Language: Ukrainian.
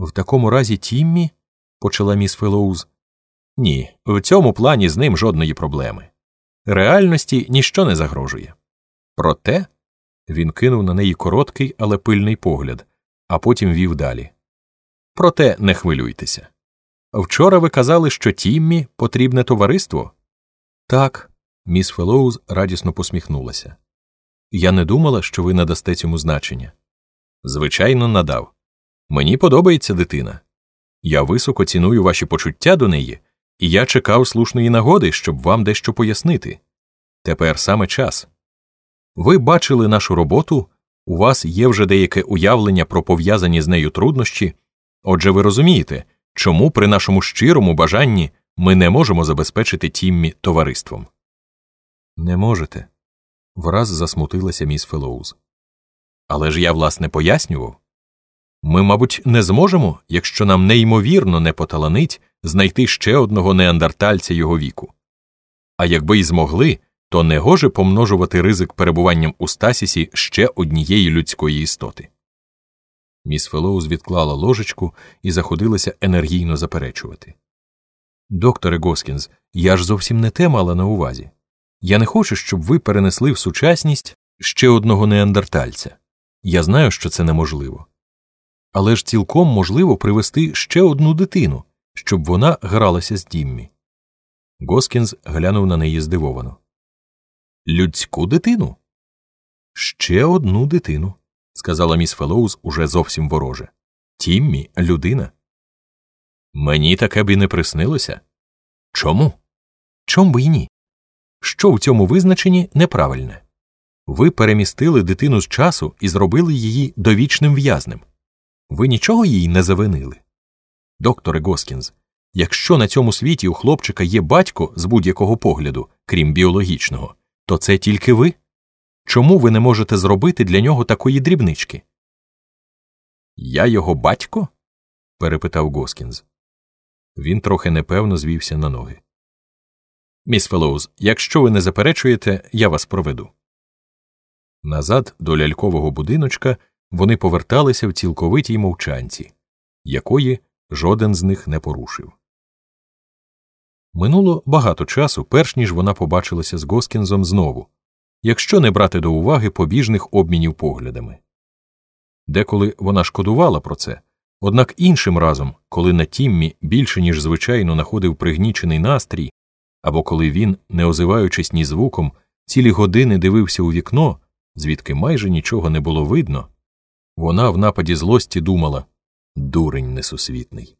В такому разі Тіммі, почала міс Фелоуз. Ні, в цьому плані з ним жодної проблеми. Реальності ніщо не загрожує. Проте він кинув на неї короткий, але пильний погляд, а потім вів далі. Проте не хвилюйтеся. Вчора ви казали, що Тіммі потрібне товариство? Так, міс Фелоуз радісно посміхнулася. Я не думала, що ви надасте цьому значення. Звичайно, надав. Мені подобається дитина. Я високо ціную ваші почуття до неї, і я чекав слушної нагоди, щоб вам дещо пояснити. Тепер саме час. Ви бачили нашу роботу, у вас є вже деяке уявлення про пов'язані з нею труднощі, отже, ви розумієте, чому при нашому щирому бажанні ми не можемо забезпечити Тіммі товариством. Не можете. Враз засмутилася міс Фелоуз. Але ж я, власне, пояснював. Ми, мабуть, не зможемо, якщо нам неймовірно не поталанить знайти ще одного неандертальця його віку. А якби й змогли, то не гоже помножувати ризик перебуванням у стасісі ще однієї людської істоти. Міс Фелоуз відклала ложечку і заходилася енергійно заперечувати. Докторе Госкінз, я ж зовсім не те мала на увазі. Я не хочу, щоб ви перенесли в сучасність ще одного неандертальця. Я знаю, що це неможливо. Але ж цілком можливо привести ще одну дитину, щоб вона гралася з Діммі. Госкінз глянув на неї здивовано. Людську дитину? Ще одну дитину, сказала міс Фелоуз уже зовсім вороже. Тіммі людина. Мені таке б і не приснилося. Чому? Чом би й ні? Що в цьому визначенні неправильне? Ви перемістили дитину з часу і зробили її довічним в'язнем. Ви нічого їй не завинили. Докторе Госкінз, якщо на цьому світі у хлопчика є батько з будь-якого погляду, крім біологічного, то це тільки ви? Чому ви не можете зробити для нього такої дрібнички? Я його батько? перепитав Госкінз. Він трохи непевно звівся на ноги. Міс Фелоуз, якщо ви не заперечуєте, я вас проведу. Назад до лялькового будиночка вони поверталися в цілковитій мовчанці, якої жоден з них не порушив. Минуло багато часу, перш ніж вона побачилася з Госкінзом знову, якщо не брати до уваги побіжних обмінів поглядами. Деколи вона шкодувала про це, однак іншим разом, коли на Тіммі більше ніж звичайно находив пригнічений настрій, або коли він, не озиваючись ні звуком, цілі години дивився у вікно, звідки майже нічого не було видно, вона в нападі злості думала дурень несусвітний.